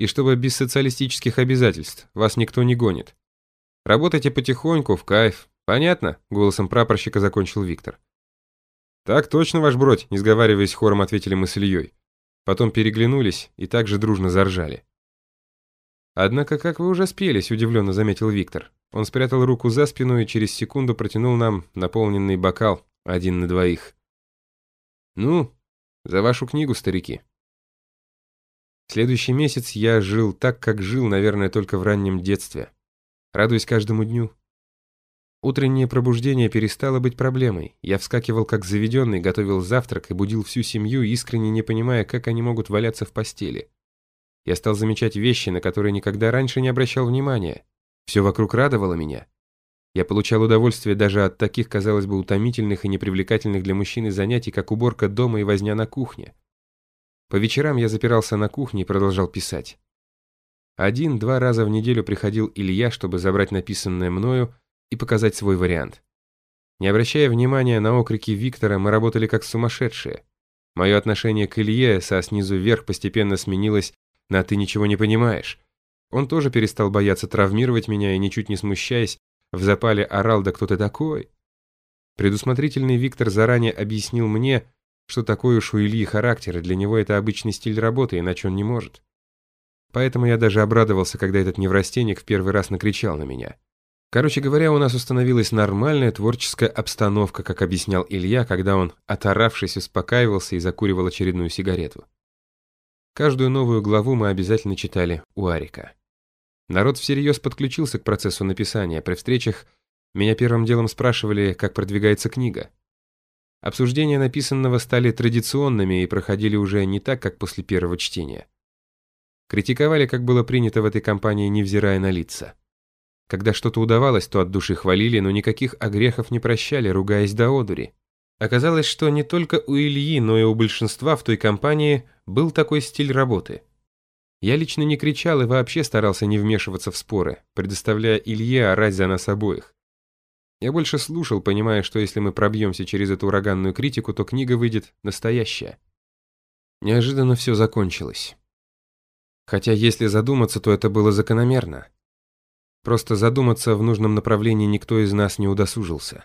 И чтобы без социалистических обязательств, вас никто не гонит. Работайте потихоньку, в кайф. Понятно?» — голосом прапорщика закончил Виктор. «Так точно, ваш бродь», — не сговариваясь хором, ответили мы с Ильей. Потом переглянулись и также дружно заржали. «Однако, как вы уже спелись», — удивленно заметил Виктор. Он спрятал руку за спину и через секунду протянул нам наполненный бокал, один на двоих. «Ну, за вашу книгу, старики». Следующий месяц я жил так, как жил, наверное, только в раннем детстве. Радуясь каждому дню. Утреннее пробуждение перестало быть проблемой. Я вскакивал как заведенный, готовил завтрак и будил всю семью, искренне не понимая, как они могут валяться в постели. Я стал замечать вещи, на которые никогда раньше не обращал внимания. Все вокруг радовало меня. Я получал удовольствие даже от таких, казалось бы, утомительных и непривлекательных для мужчины занятий, как уборка дома и возня на кухне. По вечерам я запирался на кухне и продолжал писать. Один-два раза в неделю приходил Илья, чтобы забрать написанное мною и показать свой вариант. Не обращая внимания на окрики Виктора, мы работали как сумасшедшие. Мое отношение к Илье со снизу вверх постепенно сменилось на «ты ничего не понимаешь». Он тоже перестал бояться травмировать меня и, ничуть не смущаясь, в запале орал «да кто ты такой?». Предусмотрительный Виктор заранее объяснил мне, что такой уж у Ильи характер, и для него это обычный стиль работы, иначе он не может. Поэтому я даже обрадовался, когда этот неврастенник в первый раз накричал на меня. Короче говоря, у нас установилась нормальная творческая обстановка, как объяснял Илья, когда он, оторавшись, успокаивался и закуривал очередную сигарету. Каждую новую главу мы обязательно читали у Арика. Народ всерьез подключился к процессу написания. При встречах меня первым делом спрашивали, как продвигается книга. Обсуждения написанного стали традиционными и проходили уже не так, как после первого чтения. Критиковали, как было принято в этой компании, невзирая на лица. Когда что-то удавалось, то от души хвалили, но никаких огрехов не прощали, ругаясь до одури. Оказалось, что не только у Ильи, но и у большинства в той компании был такой стиль работы. Я лично не кричал и вообще старался не вмешиваться в споры, предоставляя Илье орать за нас обоих. Я больше слушал, понимая, что если мы пробьемся через эту ураганную критику, то книга выйдет настоящая. Неожиданно все закончилось. Хотя, если задуматься, то это было закономерно. Просто задуматься в нужном направлении никто из нас не удосужился.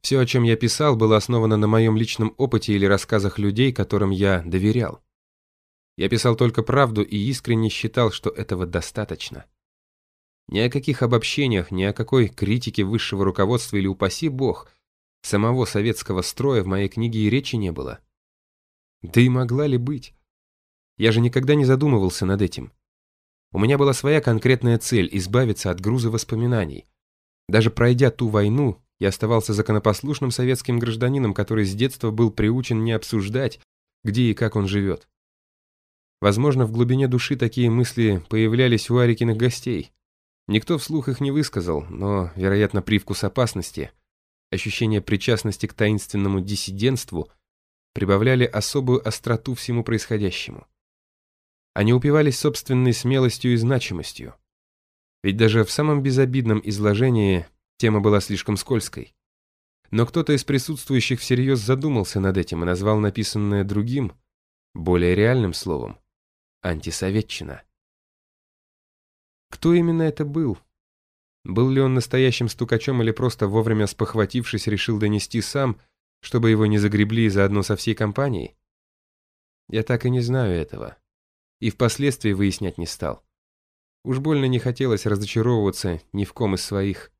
Все, о чем я писал, было основано на моем личном опыте или рассказах людей, которым я доверял. Я писал только правду и искренне считал, что этого достаточно. Ни о каких обобщениях, ни о какой критике высшего руководства или, упаси бог, самого советского строя в моей книге и речи не было. Да и могла ли быть? Я же никогда не задумывался над этим. У меня была своя конкретная цель – избавиться от груза воспоминаний. Даже пройдя ту войну, я оставался законопослушным советским гражданином, который с детства был приучен не обсуждать, где и как он живет. Возможно, в глубине души такие мысли появлялись у Арикиных гостей. Никто вслух их не высказал, но, вероятно, привкус опасности, ощущение причастности к таинственному диссидентству прибавляли особую остроту всему происходящему. Они упивались собственной смелостью и значимостью. Ведь даже в самом безобидном изложении тема была слишком скользкой. Но кто-то из присутствующих всерьез задумался над этим и назвал написанное другим, более реальным словом – антисоветчина. Кто именно это был? Был ли он настоящим стукачом или просто вовремя спохватившись решил донести сам, чтобы его не загребли заодно со всей компанией? Я так и не знаю этого и впоследствии выяснять не стал. Уж больно не хотелось разочаровываться ни в ком из своих.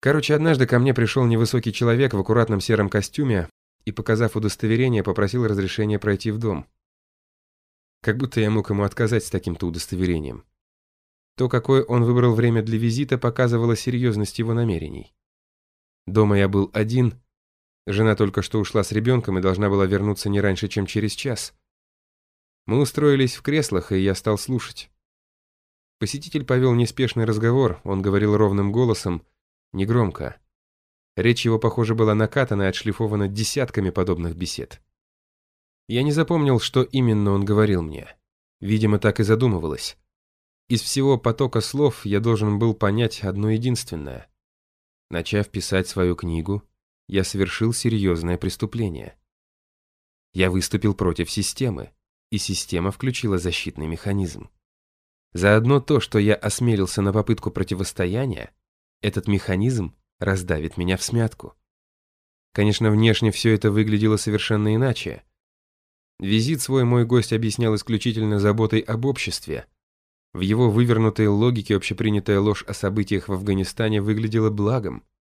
Короче, однажды ко мне пришел невысокий человек в аккуратном сером костюме и, показав удостоверение, попросил разрешения пройти в дом. Как будто я мог ему отказать с таким-то удостоверением. То, какое он выбрал время для визита, показывало серьезность его намерений. Дома я был один, жена только что ушла с ребенком и должна была вернуться не раньше, чем через час. Мы устроились в креслах, и я стал слушать. Посетитель повел неспешный разговор, он говорил ровным голосом, негромко. Речь его, похоже, была накатана и отшлифована десятками подобных бесед. Я не запомнил, что именно он говорил мне. Видимо, так и задумывалось. Из всего потока слов я должен был понять одно единственное. Начав писать свою книгу, я совершил серьезное преступление. Я выступил против системы и система включила защитный механизм. Заодно то, что я осмелился на попытку противостояния, этот механизм раздавит меня в смятку. Конечно, внешне все это выглядело совершенно иначе. Визит свой мой гость объяснял исключительно заботой об обществе. В его вывернутой логике общепринятая ложь о событиях в Афганистане выглядела благом –